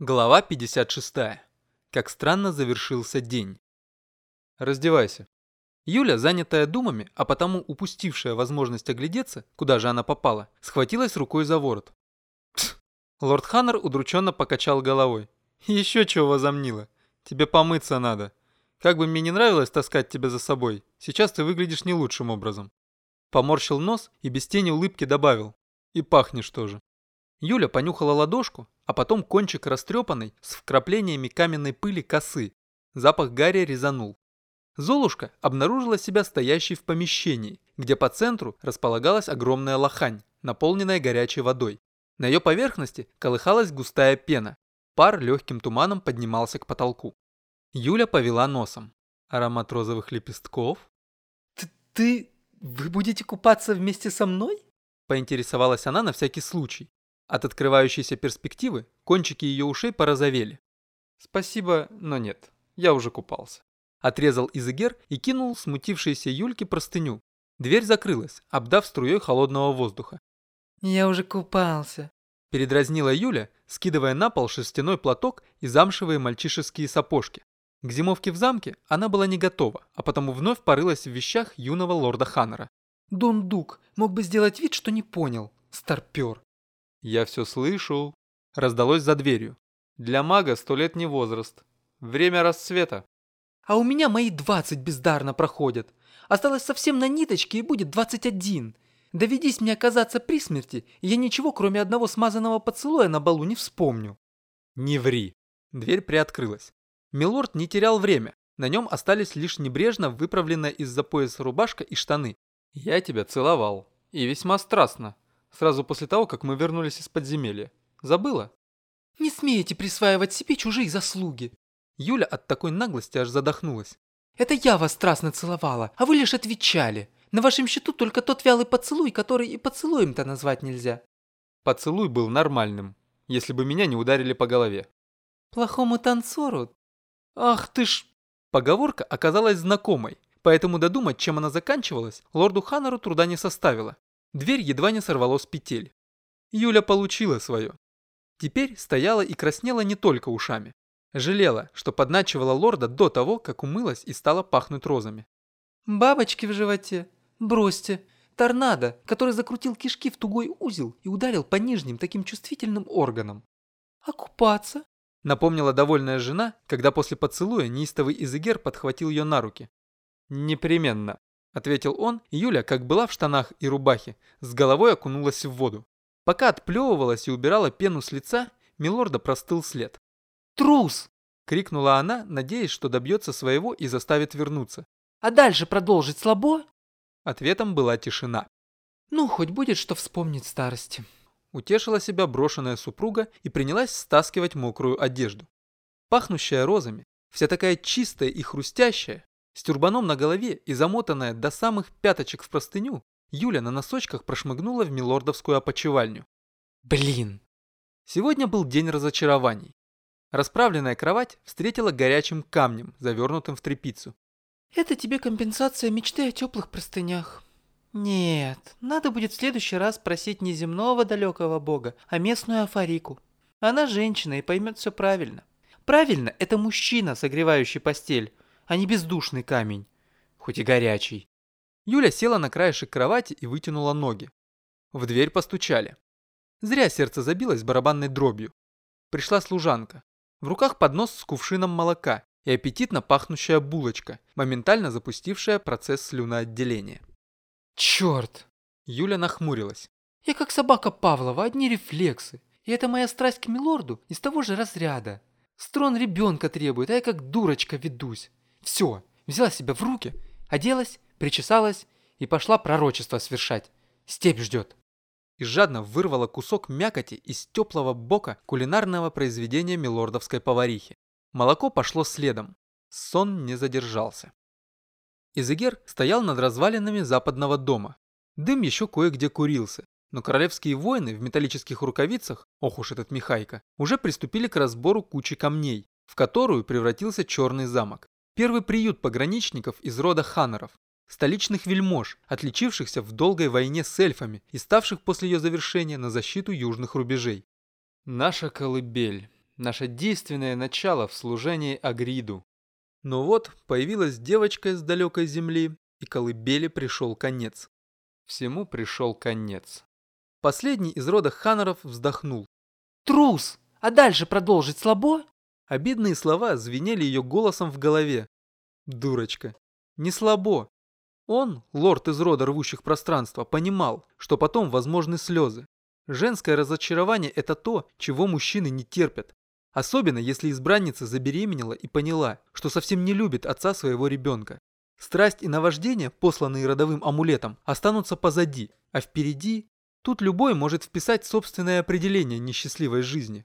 Глава 56. Как странно завершился день. Раздевайся. Юля, занятая думами, а потому упустившая возможность оглядеться, куда же она попала, схватилась рукой за ворот. Лорд Ханнер удрученно покачал головой. Еще чего возомнила. Тебе помыться надо. Как бы мне не нравилось таскать тебя за собой, сейчас ты выглядишь не лучшим образом. Поморщил нос и без тени улыбки добавил. И пахнешь тоже. Юля понюхала ладошку, а потом кончик растрепанный с вкраплениями каменной пыли косы. Запах гари резанул. Золушка обнаружила себя стоящей в помещении, где по центру располагалась огромная лохань, наполненная горячей водой. На ее поверхности колыхалась густая пена. Пар легким туманом поднимался к потолку. Юля повела носом. Аромат розовых лепестков. «Ты... ты... вы будете купаться вместе со мной?» Поинтересовалась она на всякий случай. От открывающейся перспективы кончики ее ушей порозовели. «Спасибо, но нет, я уже купался». Отрезал Изегер и кинул смутившейся Юльке простыню. Дверь закрылась, обдав струей холодного воздуха. «Я уже купался», – передразнила Юля, скидывая на пол шерстяной платок и замшевые мальчишеские сапожки. К зимовке в замке она была не готова, а потому вновь порылась в вещах юного лорда Ханнера. «Дундук мог бы сделать вид, что не понял, старпер». «Я все слышу», – раздалось за дверью. «Для мага сто лет не возраст. Время расцвета». «А у меня мои двадцать бездарно проходят. Осталось совсем на ниточке и будет двадцать один. Доведись мне оказаться при смерти, и я ничего, кроме одного смазанного поцелуя на балу, не вспомню». «Не ври». Дверь приоткрылась. Милорд не терял время. На нем остались лишь небрежно выправленная из-за пояса рубашка и штаны. «Я тебя целовал. И весьма страстно сразу после того, как мы вернулись из подземелья. Забыла? Не смейте присваивать себе чужие заслуги. Юля от такой наглости аж задохнулась. Это я вас страстно целовала, а вы лишь отвечали. На вашем счету только тот вялый поцелуй, который и поцелуем-то назвать нельзя. Поцелуй был нормальным, если бы меня не ударили по голове. Плохому танцору? Ах ты ж... Поговорка оказалась знакомой, поэтому додумать, чем она заканчивалась, лорду Ханнеру труда не составило. Дверь едва не сорвало с петель. Юля получила свое. Теперь стояла и краснела не только ушами. Жалела, что подначивала лорда до того, как умылась и стала пахнуть розами. «Бабочки в животе? Бросьте. Торнадо, который закрутил кишки в тугой узел и ударил по нижним таким чувствительным органам. А купаться?» Напомнила довольная жена, когда после поцелуя неистовый Изегер подхватил ее на руки. «Непременно», ответил он, и Юля, как была в штанах и рубахе, с головой окунулась в воду. Пока отплевывалась и убирала пену с лица, Милорда простыл след. «Трус!» – крикнула она, надеясь, что добьется своего и заставит вернуться. «А дальше продолжить слабо?» Ответом была тишина. «Ну, хоть будет что вспомнить старости». Утешила себя брошенная супруга и принялась стаскивать мокрую одежду. Пахнущая розами, вся такая чистая и хрустящая, с тюрбаном на голове и замотанная до самых пяточек в простыню, Юля на носочках прошмыгнула в милордовскую опочивальню. Блин! Сегодня был день разочарований. Расправленная кровать встретила горячим камнем, завернутым в тряпицу. «Это тебе компенсация мечты о теплых простынях». «Нет, надо будет в следующий раз просить не земного далекого бога, а местную афарику. Она женщина и поймет все правильно. Правильно, это мужчина, согревающий постель, а не бездушный камень, хоть и горячий. Юля села на краешек кровати и вытянула ноги. В дверь постучали. Зря сердце забилось барабанной дробью. Пришла служанка. В руках поднос с кувшином молока и аппетитно пахнущая булочка, моментально запустившая процесс слюноотделения. Черт! Юля нахмурилась. Я как собака Павлова, одни рефлексы. И это моя страсть к милорду из того же разряда. Строн ребенка требует, а я как дурочка ведусь. Все, взяла себя в руки, оделась, причесалась и пошла пророчество свершать. Степь ждет. И жадно вырвала кусок мякоти из теплого бока кулинарного произведения милордовской поварихи. Молоко пошло следом. Сон не задержался. Изегер стоял над развалинами западного дома. Дым еще кое-где курился, но королевские воины в металлических рукавицах, ох уж этот Михайка, уже приступили к разбору кучи камней, в которую превратился черный замок. Первый приют пограничников из рода ханнеров, столичных вельмож, отличившихся в долгой войне с эльфами и ставших после ее завершения на защиту южных рубежей. Наша колыбель. Наше действенное начало в служении Агриду. Но вот появилась девочка с далекой земли, и колыбели пришел конец. Всему пришел конец. Последний из рода Ханнеров вздохнул. Трус! А дальше продолжить слабо? Обидные слова звенели ее голосом в голове. Дурочка. Не слабо. Он, лорд из рода рвущих пространства, понимал, что потом возможны слезы. Женское разочарование – это то, чего мужчины не терпят. Особенно, если избранница забеременела и поняла, что совсем не любит отца своего ребенка. Страсть и наваждение, посланные родовым амулетом, останутся позади, а впереди тут любой может вписать собственное определение несчастливой жизни.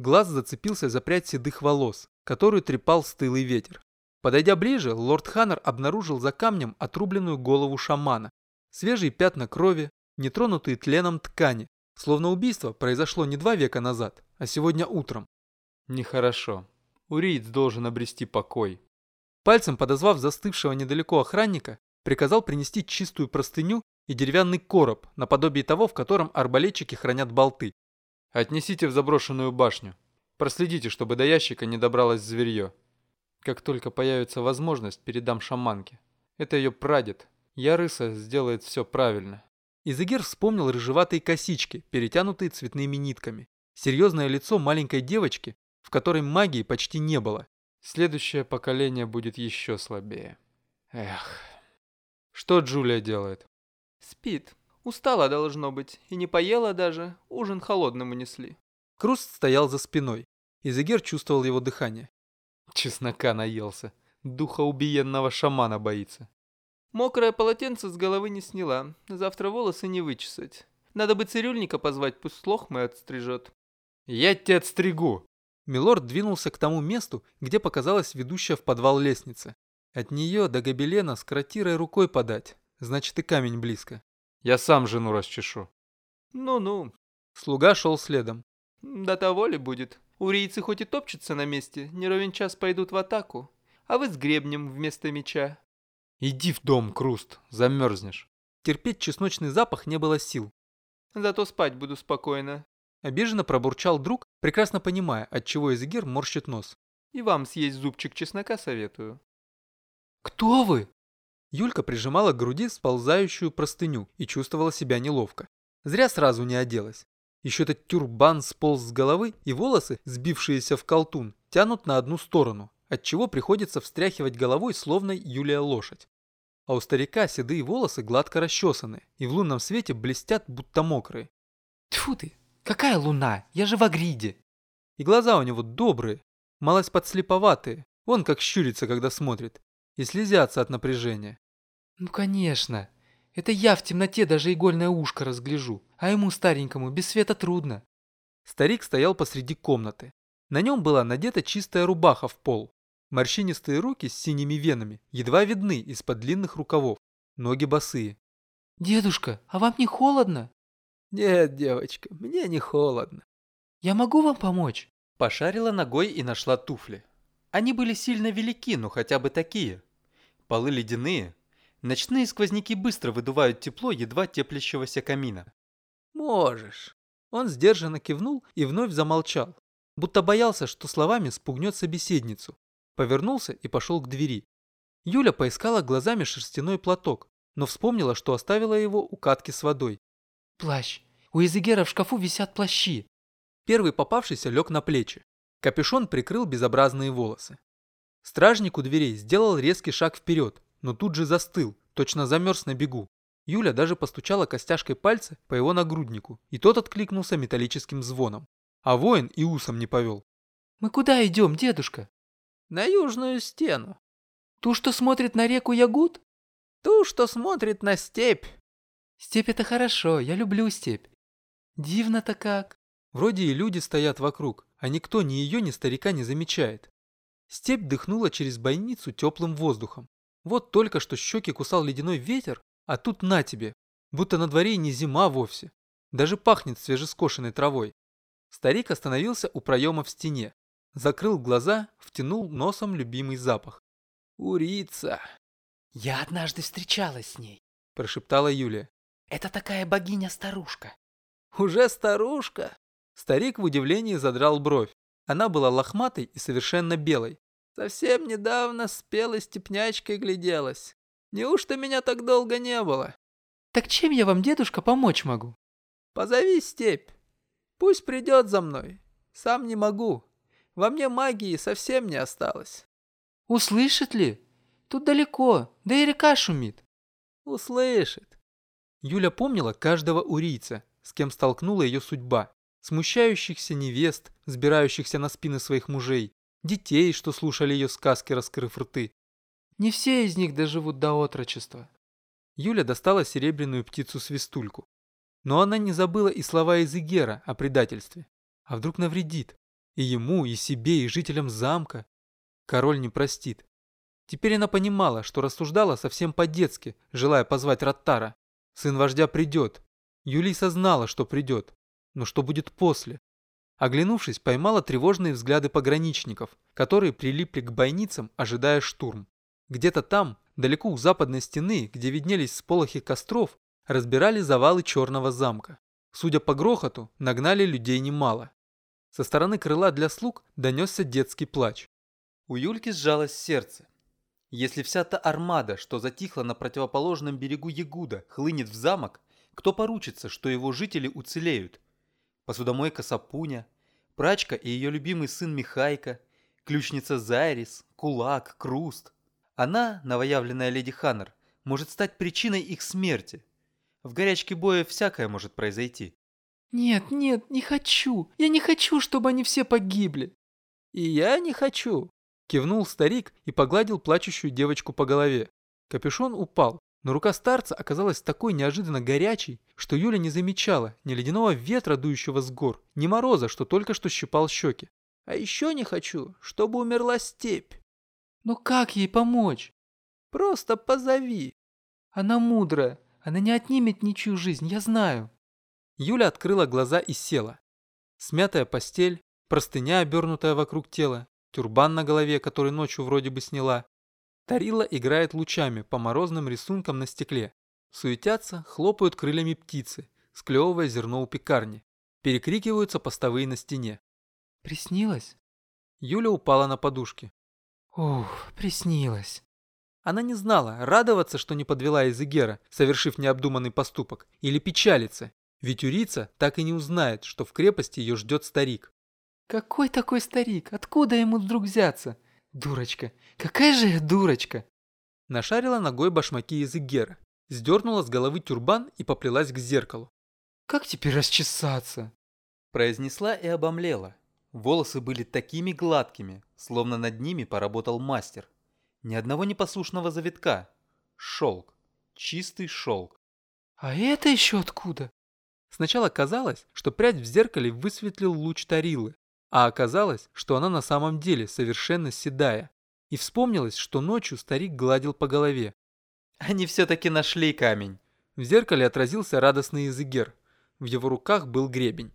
Глаз зацепился за прядь седых волос, которую трепал стылый ветер. Подойдя ближе, лорд Ханнер обнаружил за камнем отрубленную голову шамана. Свежие пятна крови, нетронутые тленом ткани, словно убийство произошло не два века назад, а сегодня утром. Нехорошо. Уриец должен обрести покой. Пальцем подозвав застывшего недалеко охранника, приказал принести чистую простыню и деревянный короб, наподобие того, в котором арбалетчики хранят болты. Отнесите в заброшенную башню. Проследите, чтобы до ящика не добралось зверье. Как только появится возможность, передам шаманке. Это ее прадед. Ярыса сделает все правильно. Изегер вспомнил рыжеватые косички, перетянутые цветными нитками. Серьезное лицо маленькой девочки, в которой магии почти не было. Следующее поколение будет еще слабее. Эх. Что Джулия делает? Спит. Устала должно быть. И не поела даже. Ужин холодным унесли. Круст стоял за спиной. Изегер чувствовал его дыхание. Чеснока наелся. Духа убиенного шамана боится. Мокрое полотенце с головы не сняла. Завтра волосы не вычесать. Надо бы цирюльника позвать, пусть лохмы отстрижет. Я тебя отстригу. Милорд двинулся к тому месту, где показалась ведущая в подвал лестница. От нее до гобелена с кротирой рукой подать. Значит и камень близко. Я сам жену расчешу. Ну-ну. Слуга шел следом. До того ли будет? Урийцы хоть и топчутся на месте, не ровен час пойдут в атаку. А вы с гребнем вместо меча. Иди в дом, Круст, замерзнешь. Терпеть чесночный запах не было сил. Зато спать буду спокойно. Обиженно пробурчал друг, прекрасно понимая, от чего Изегер морщит нос. И вам съесть зубчик чеснока советую. Кто вы? Юлька прижимала к груди сползающую простыню и чувствовала себя неловко. Зря сразу не оделась. Еще этот тюрбан сполз с головы, и волосы, сбившиеся в колтун, тянут на одну сторону, отчего приходится встряхивать головой, словно Юлия лошадь. А у старика седые волосы гладко расчесаны, и в лунном свете блестят, будто мокрые. Тьфу ты, какая луна, я же в Агриде. И глаза у него добрые, малость подслеповатые, он как щурится, когда смотрит, и слезятся от напряжения. Ну конечно, это я в темноте даже игольное ушко разгляжу, а ему старенькому без света трудно. Старик стоял посреди комнаты. На нем была надета чистая рубаха в пол. Морщинистые руки с синими венами едва видны из-под длинных рукавов. Ноги босые. «Дедушка, а вам не холодно?» «Нет, девочка, мне не холодно». «Я могу вам помочь?» Пошарила ногой и нашла туфли. Они были сильно велики, но хотя бы такие. Полы ледяные. Ночные сквозняки быстро выдувают тепло едва теплящегося камина. «Можешь». Он сдержанно кивнул и вновь замолчал, будто боялся, что словами спугнет собеседницу. Повернулся и пошел к двери. Юля поискала глазами шерстяной платок, но вспомнила, что оставила его у катки с водой. «Плащ. У Изегера в шкафу висят плащи». Первый попавшийся лег на плечи. Капюшон прикрыл безобразные волосы. Стражник у дверей сделал резкий шаг вперед, но тут же застыл, точно замерз на бегу. Юля даже постучала костяшкой пальца по его нагруднику, и тот откликнулся металлическим звоном. А воин и усом не повел. «Мы куда идем, дедушка?» «На южную стену». «Ту, что смотрит на реку Ягут?» «Ту, что смотрит на степь». «Степь – это хорошо, я люблю степь». «Дивно-то как». Вроде и люди стоят вокруг, а никто ни ее, ни старика не замечает. Степь дыхнула через бойницу теплым воздухом. Вот только что щеки кусал ледяной ветер, а тут на тебе, будто на дворе не зима вовсе. Даже пахнет свежескошенной травой. Старик остановился у проема в стене, закрыл глаза, втянул носом любимый запах. «Урица!» «Я однажды встречалась с ней», – прошептала Юлия. «Это такая богиня-старушка». «Уже старушка?» Старик в удивлении задрал бровь. Она была лохматой и совершенно белой. Совсем недавно с белой степнячкой гляделась. Неужто меня так долго не было? Так чем я вам, дедушка, помочь могу? Позови степь. Пусть придет за мной. Сам не могу. Во мне магии совсем не осталось. Услышит ли? Тут далеко, да и река шумит. Услышит. Юля помнила каждого урийца, с кем столкнула ее судьба. Смущающихся невест, сбирающихся на спины своих мужей, детей, что слушали ее сказки, раскрыв рты. Не все из них доживут до отрочества. Юля достала серебряную птицу-свистульку. Но она не забыла и слова из Игера о предательстве. А вдруг навредит? И ему, и себе, и жителям замка. Король не простит. Теперь она понимала, что рассуждала совсем по-детски, желая позвать Раттара. Сын вождя придет. Юлиса знала, что придет. Но что будет после? Оглянувшись, поймала тревожные взгляды пограничников, которые прилипли к бойницам, ожидая штурм. Где-то там, далеко у западной стены, где виднелись сполохи костров, разбирали завалы черного замка. Судя по грохоту, нагнали людей немало. Со стороны крыла для слуг донесся детский плач. У Юльки сжалось сердце. Если вся та армада, что затихла на противоположном берегу Ягуда, хлынет в замок, кто поручится, что его жители уцелеют? Посудомойка Сапуня, прачка и ее любимый сын Михайка, ключница Зайрис, Кулак, Круст. Она, новоявленная леди Ханнер, может стать причиной их смерти. В горячке боя всякое может произойти. Нет, нет, не хочу. Я не хочу, чтобы они все погибли. И я не хочу. Кивнул старик и погладил плачущую девочку по голове. Капюшон упал, но рука старца оказалась такой неожиданно горячей, что Юля не замечала ни ледяного ветра, дующего с гор, ни мороза, что только что щипал щеки. А еще не хочу, чтобы умерла степь. Но как ей помочь? Просто позови. Она мудрая, она не отнимет ничью жизнь, я знаю. Юля открыла глаза и села. Смятая постель, простыня, обернутая вокруг тела, тюрбан на голове, который ночью вроде бы сняла. Тарила играет лучами по морозным рисункам на стекле. Суетятся, хлопают крыльями птицы, склевывая зерно у пекарни. Перекрикиваются постовые на стене. Приснилось? Юля упала на подушки. Ух, приснилось. Она не знала, радоваться, что не подвела Изегера, совершив необдуманный поступок, или печалиться, ведь Урица так и не узнает, что в крепости ее ждет старик. Какой такой старик? Откуда ему вдруг взяться? Дурочка. Какая же я дурочка. Нашарила ногой башмаки Изегера, сдернула с головы тюрбан и поплелась к зеркалу. Как теперь расчесаться? Произнесла и обомлела. Волосы были такими гладкими, словно над ними поработал мастер. Ни одного непослушного завитка. Шелк. Чистый шелк. А это еще откуда? Сначала казалось, что прядь в зеркале высветлил луч Тарилы, а оказалось, что она на самом деле совершенно седая. И вспомнилось, что ночью старик гладил по голове. Они все-таки нашли камень. В зеркале отразился радостный Изыгер. В его руках был гребень.